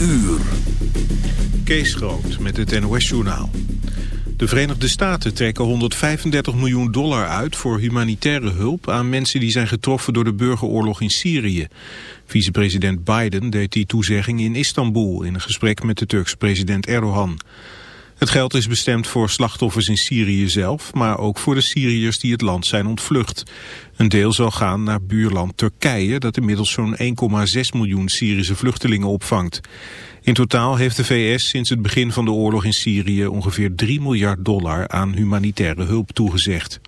uur. Kees Groot met het NOS-journaal. De Verenigde Staten trekken 135 miljoen dollar uit voor humanitaire hulp aan mensen die zijn getroffen door de burgeroorlog in Syrië. Vicepresident Biden deed die toezegging in Istanbul in een gesprek met de Turkse president Erdogan. Het geld is bestemd voor slachtoffers in Syrië zelf, maar ook voor de Syriërs die het land zijn ontvlucht. Een deel zal gaan naar buurland Turkije, dat inmiddels zo'n 1,6 miljoen Syrische vluchtelingen opvangt. In totaal heeft de VS sinds het begin van de oorlog in Syrië ongeveer 3 miljard dollar aan humanitaire hulp toegezegd.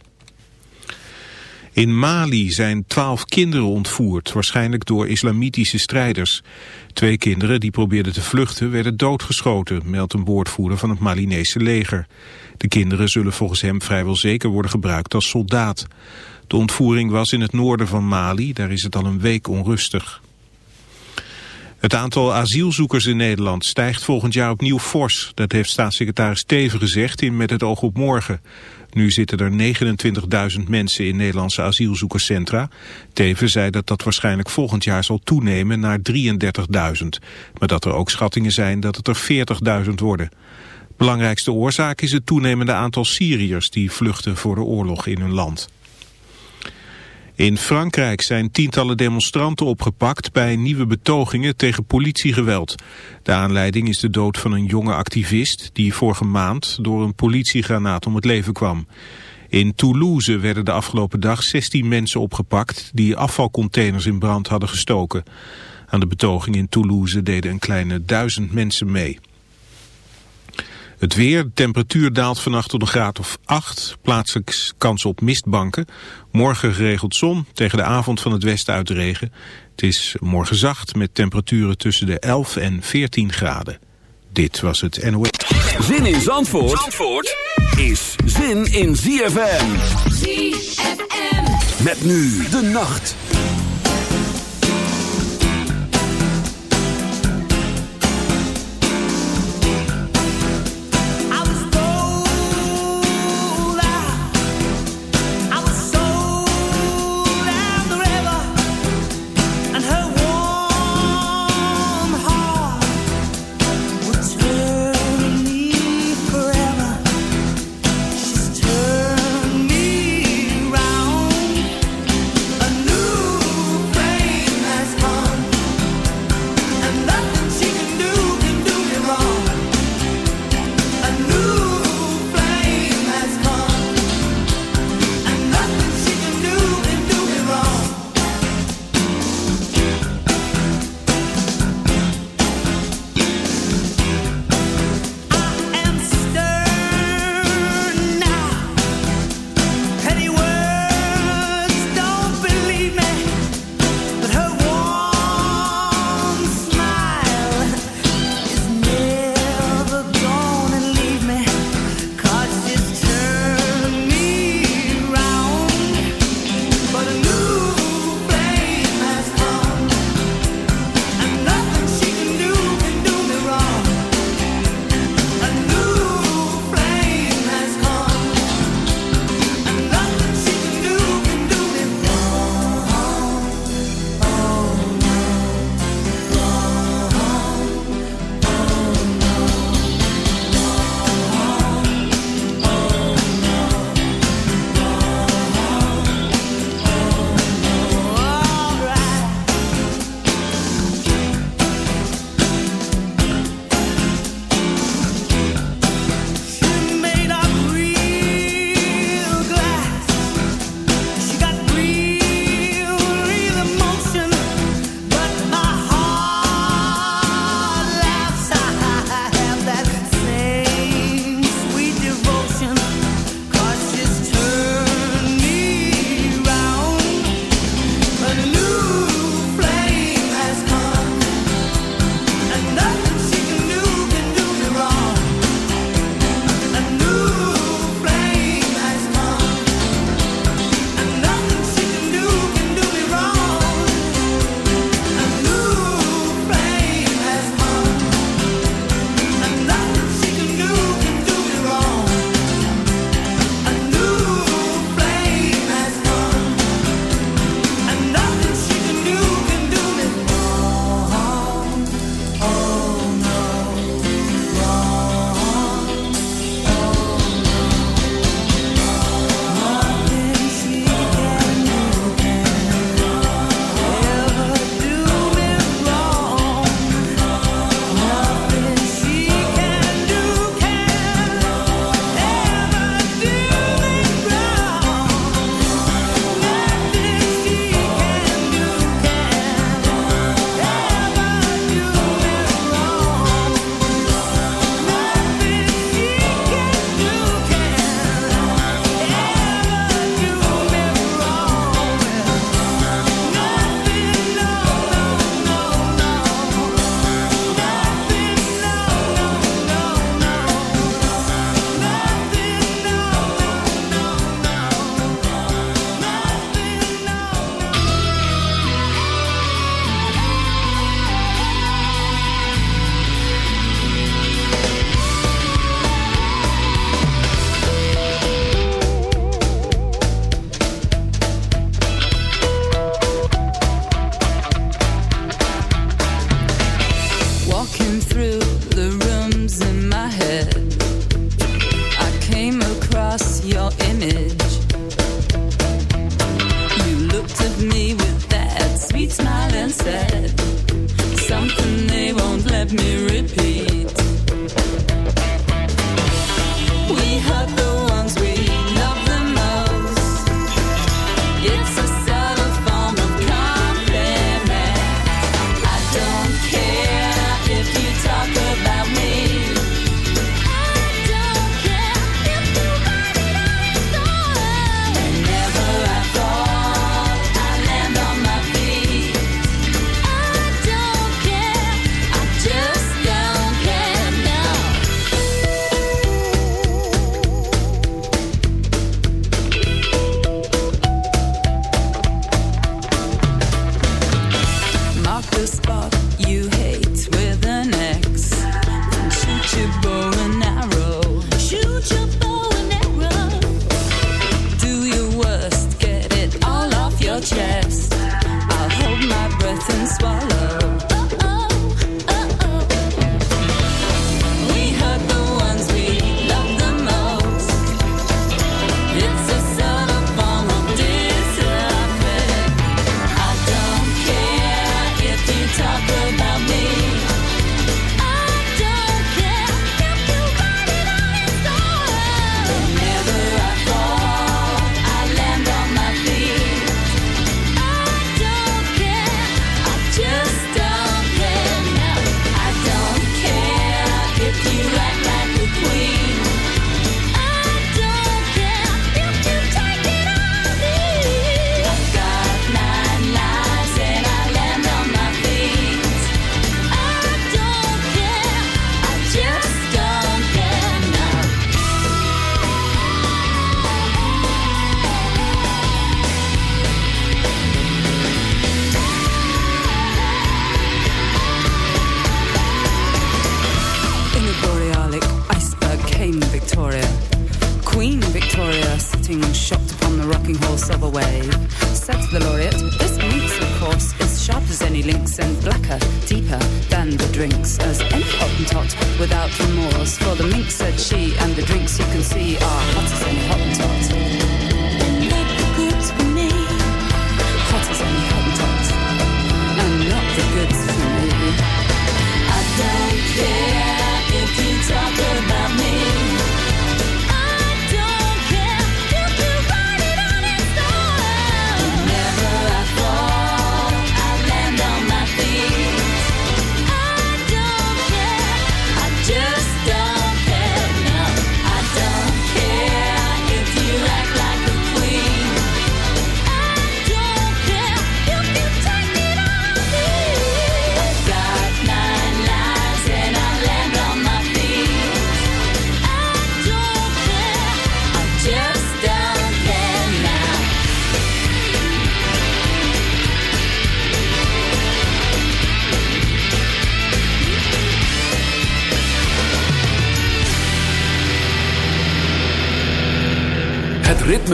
In Mali zijn twaalf kinderen ontvoerd, waarschijnlijk door islamitische strijders. Twee kinderen die probeerden te vluchten werden doodgeschoten, meldt een woordvoerder van het Malinese leger. De kinderen zullen volgens hem vrijwel zeker worden gebruikt als soldaat. De ontvoering was in het noorden van Mali, daar is het al een week onrustig. Het aantal asielzoekers in Nederland stijgt volgend jaar opnieuw fors. Dat heeft staatssecretaris Teven gezegd in Met het oog op morgen. Nu zitten er 29.000 mensen in Nederlandse asielzoekerscentra. Teven zei dat dat waarschijnlijk volgend jaar zal toenemen naar 33.000. Maar dat er ook schattingen zijn dat het er 40.000 worden. Belangrijkste oorzaak is het toenemende aantal Syriërs die vluchten voor de oorlog in hun land. In Frankrijk zijn tientallen demonstranten opgepakt bij nieuwe betogingen tegen politiegeweld. De aanleiding is de dood van een jonge activist die vorige maand door een politiegranaat om het leven kwam. In Toulouse werden de afgelopen dag 16 mensen opgepakt die afvalcontainers in brand hadden gestoken. Aan de betoging in Toulouse deden een kleine duizend mensen mee. Het weer, de temperatuur daalt vannacht tot een graad of 8. Plaatselijk kans op mistbanken. Morgen geregeld zon, tegen de avond van het westen uit regen. Het is morgen zacht met temperaturen tussen de 11 en 14 graden. Dit was het NOS. Zin in Zandvoort, Zandvoort is zin in ZFM. ZFM. Met nu de nacht.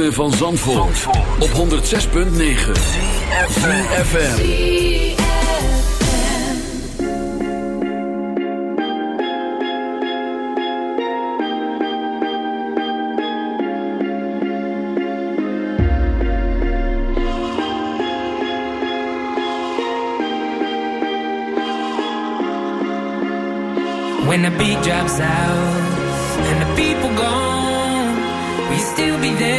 Ritme van Zandvoort, op 106.9 CFFM When the beat drops out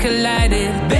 collided.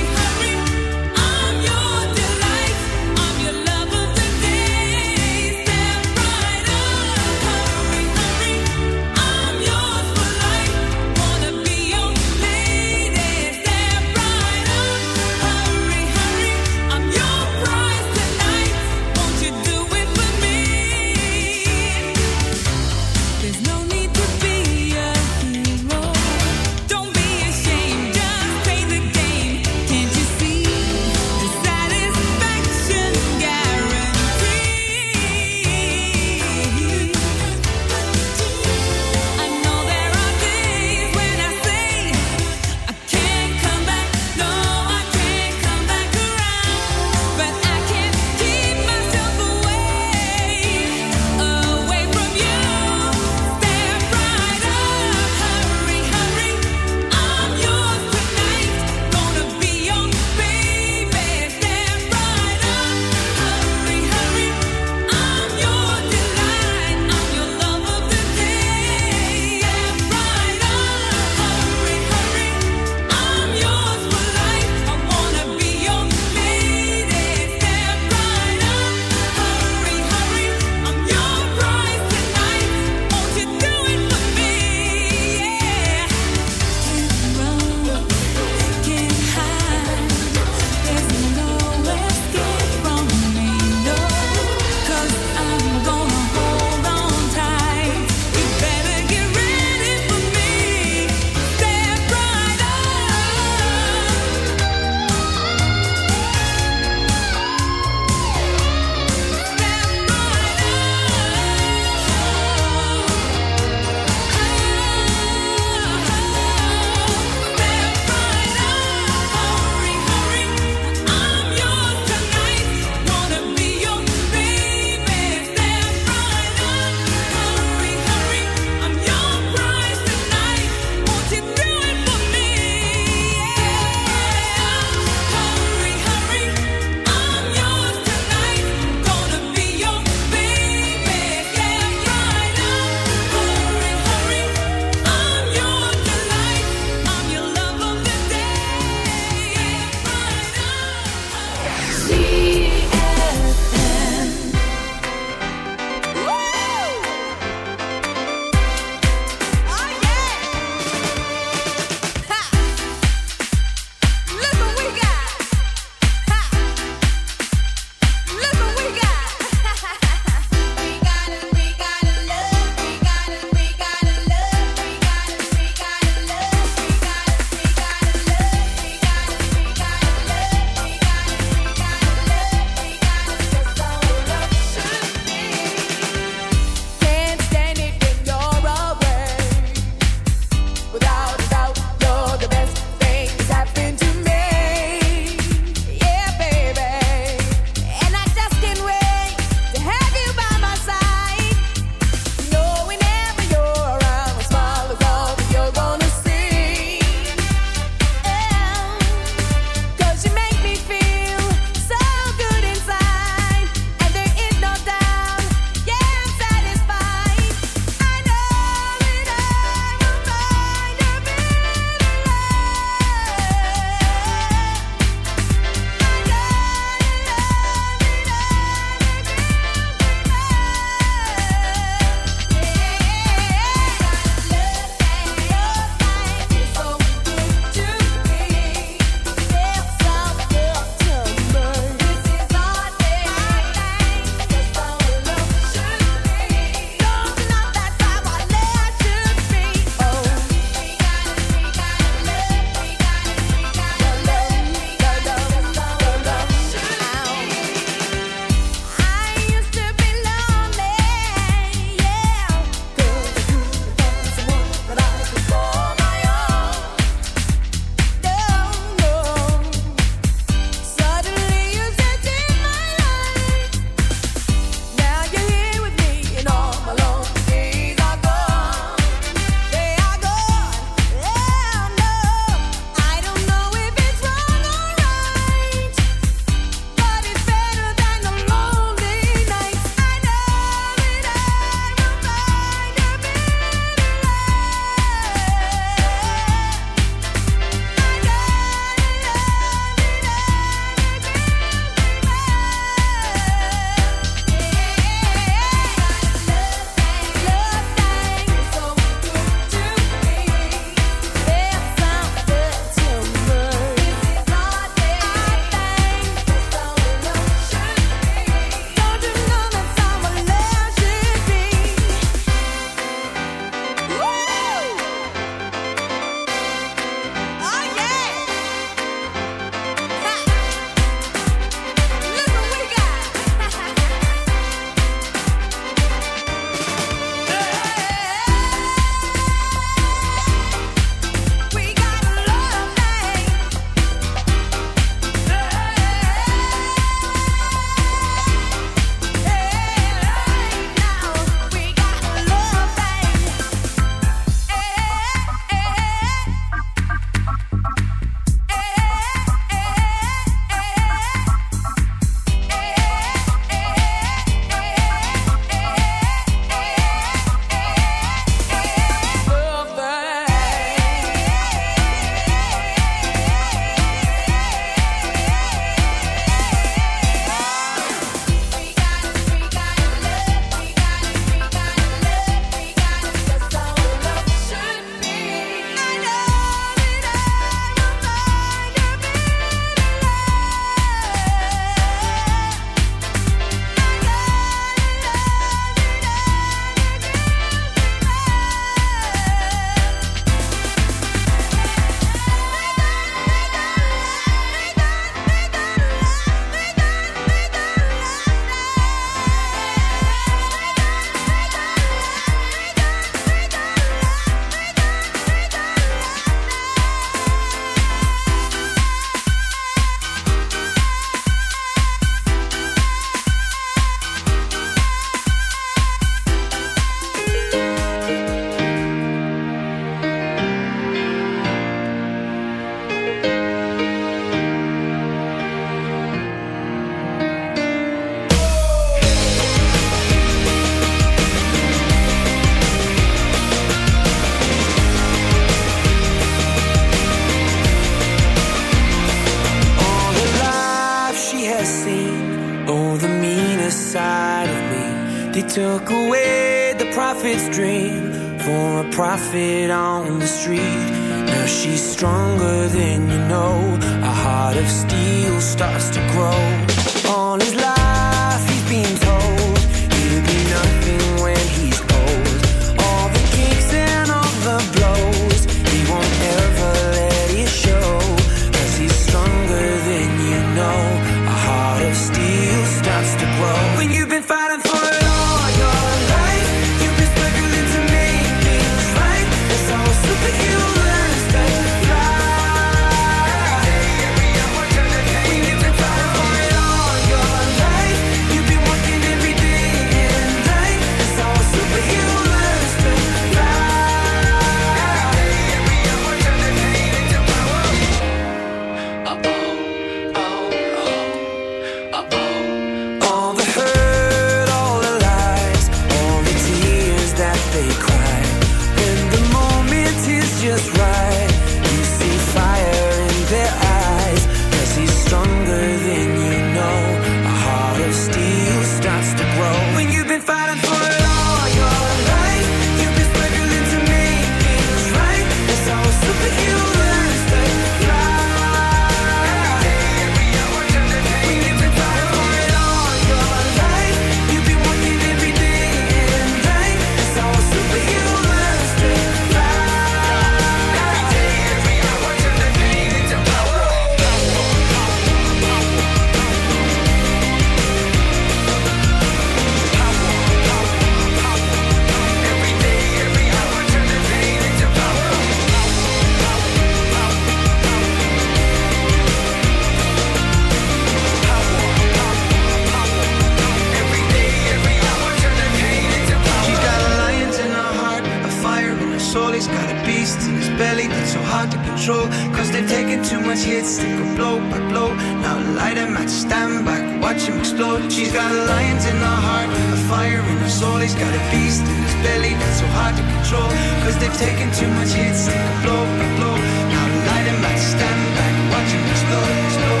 nervous all He's got a beast in his belly. That's so hard to control. Cause they've taken too much hits, and can blow, blow. Now the lighter might stand back, watch him explode, explode.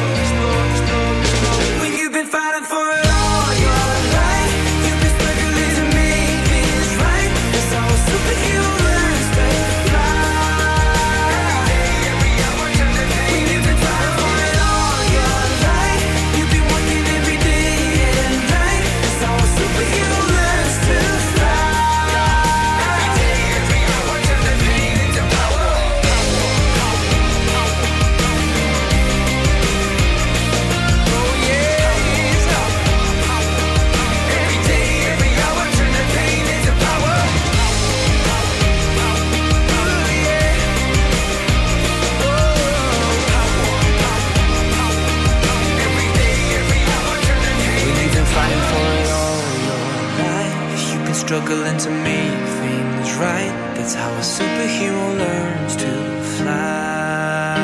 struggling to make things right. That's how a superhero learns to fly.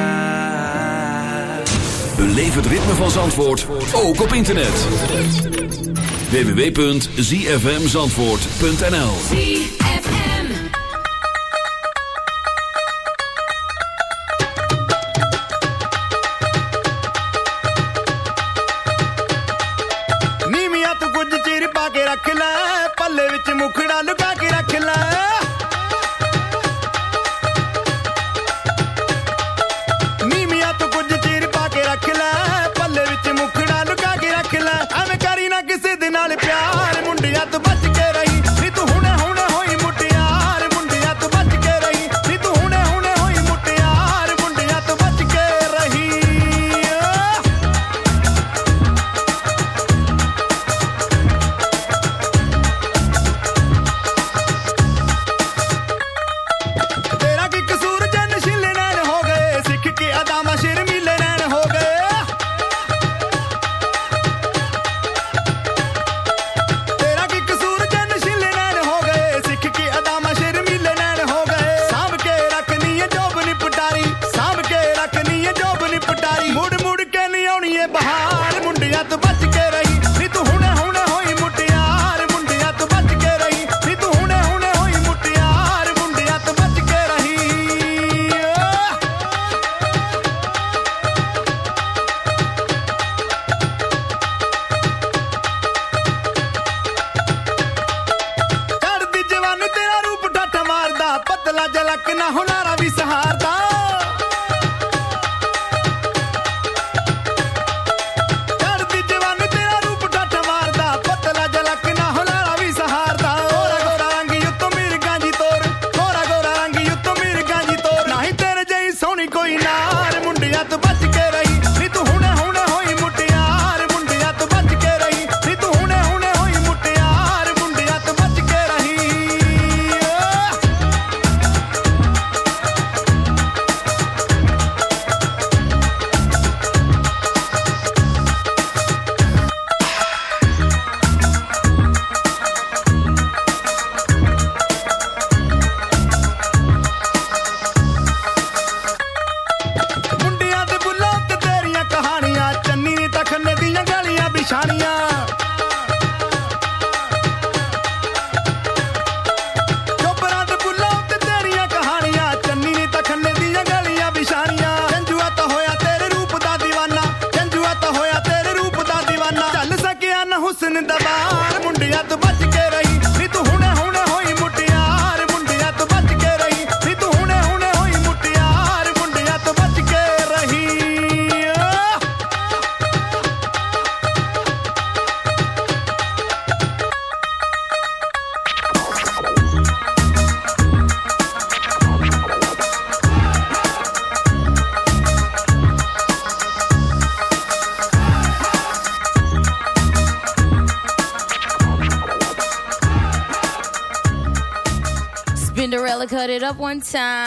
Beleef het ritme van Zandvoort ook op internet. www.zfmzandvoort.nl time.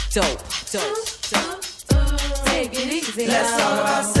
dope, dope, dope. Take it easy. Let's talk about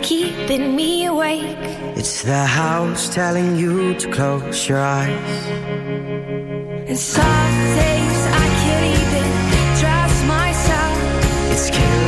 keeping me awake. It's the house telling you to close your eyes. And some days I can't even trust myself. It's killing.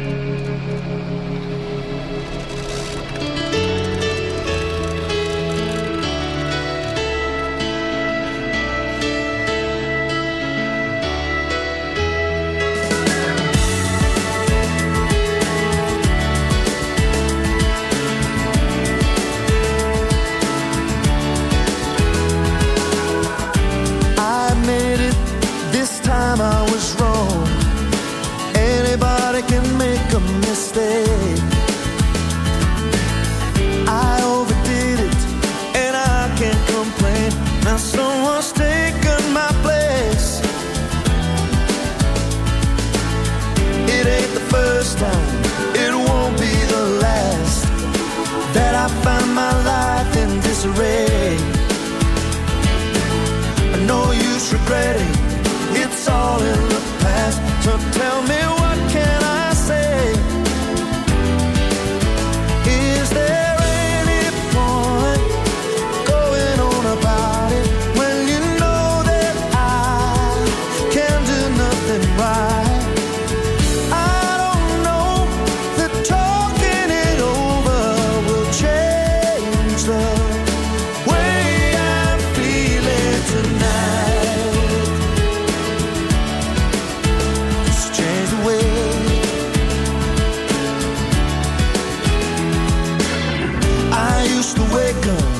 to wake up.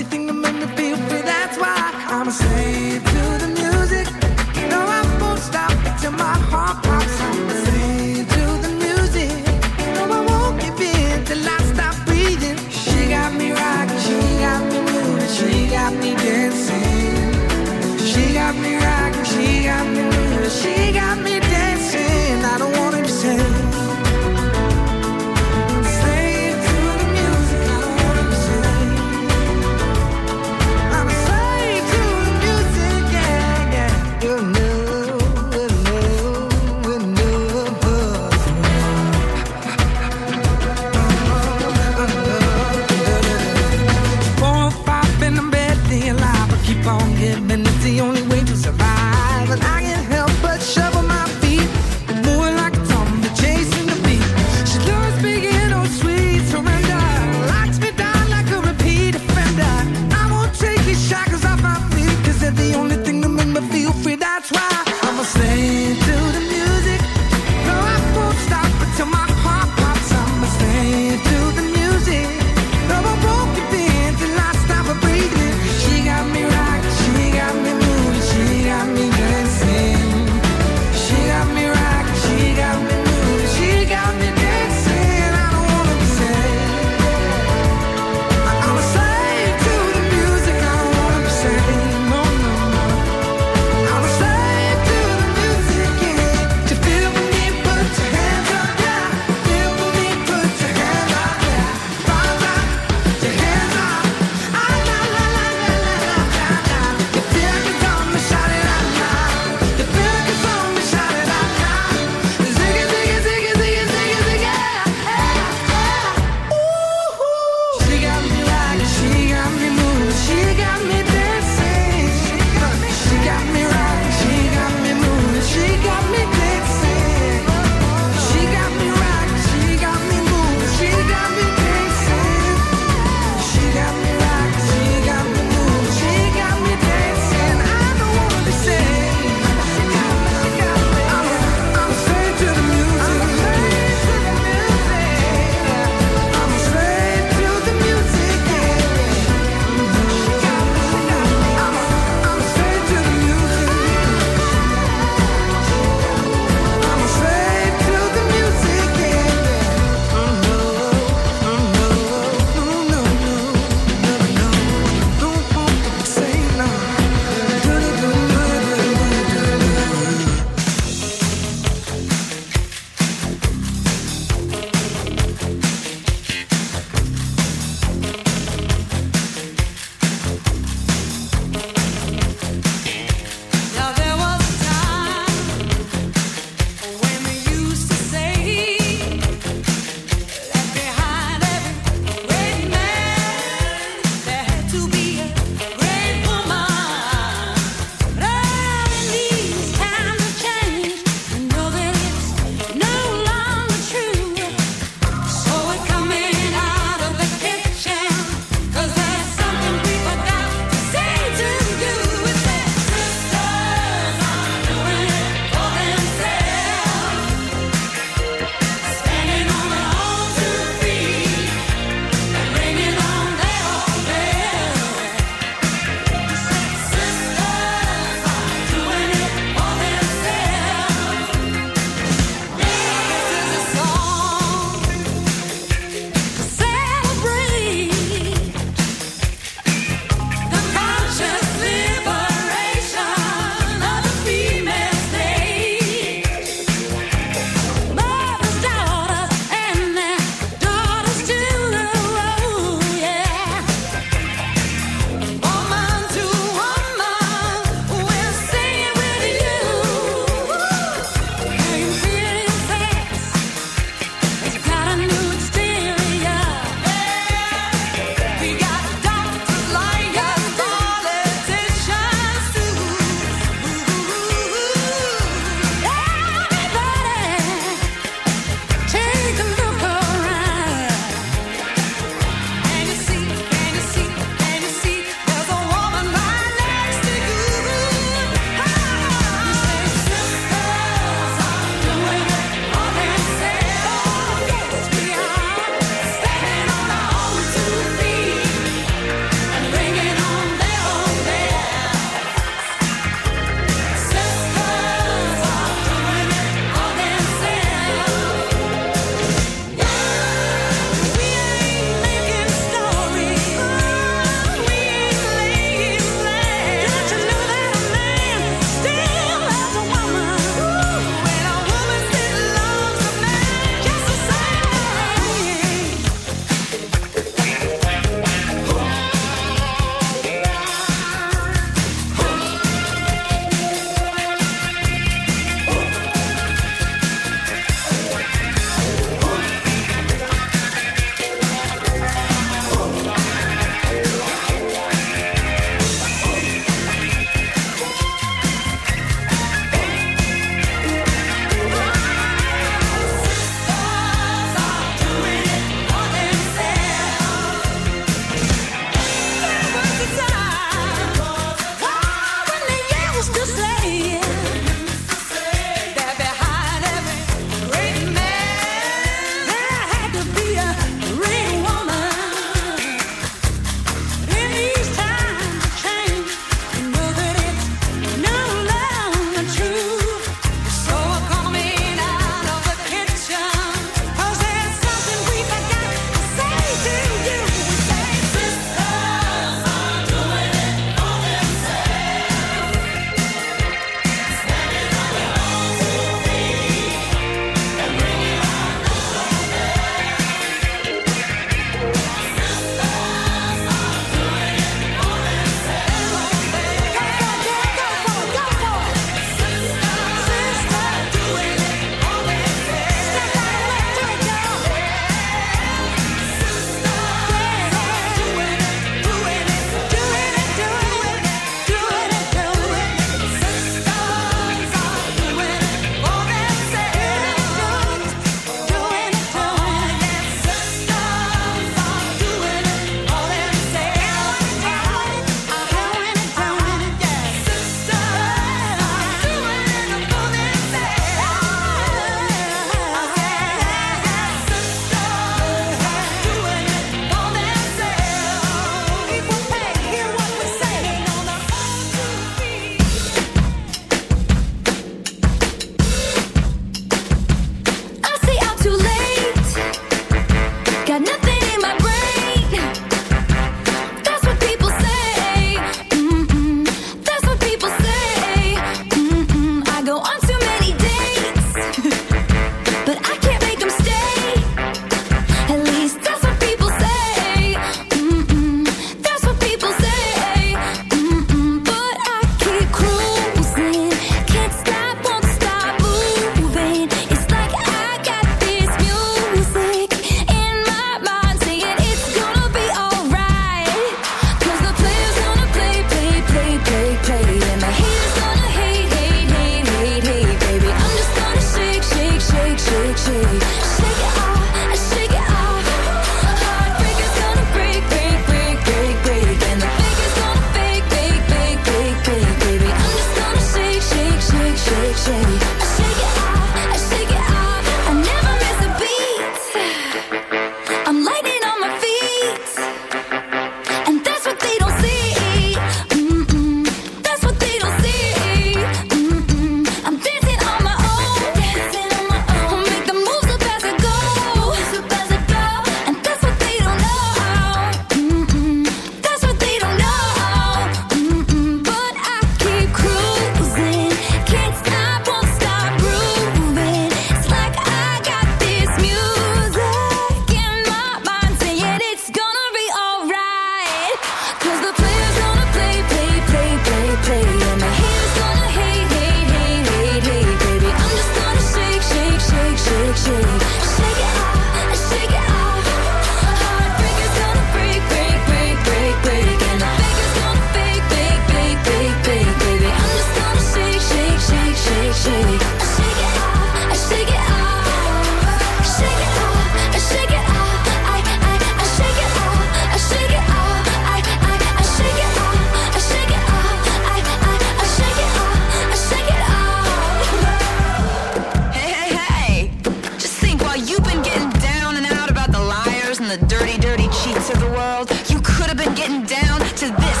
Getting down to this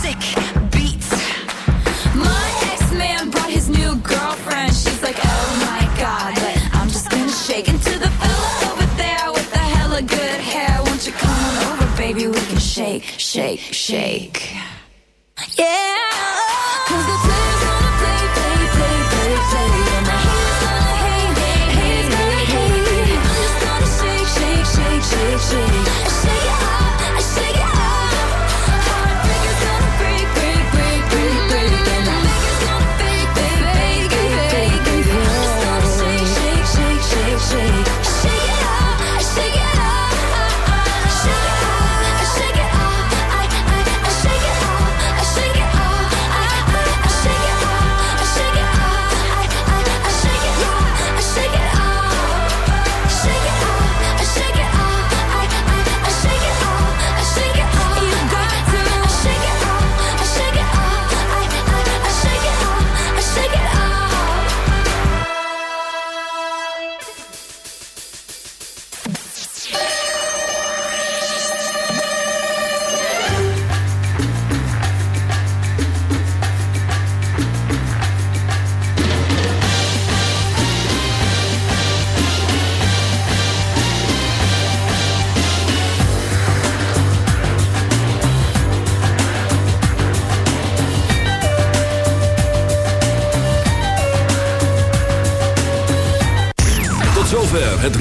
sick beat. My ex-man brought his new girlfriend. She's like, oh my god, but I'm just gonna shake into the fella over there with the hella good hair. Won't you come on over, baby? We can shake, shake, shake. Yeah. 'Cause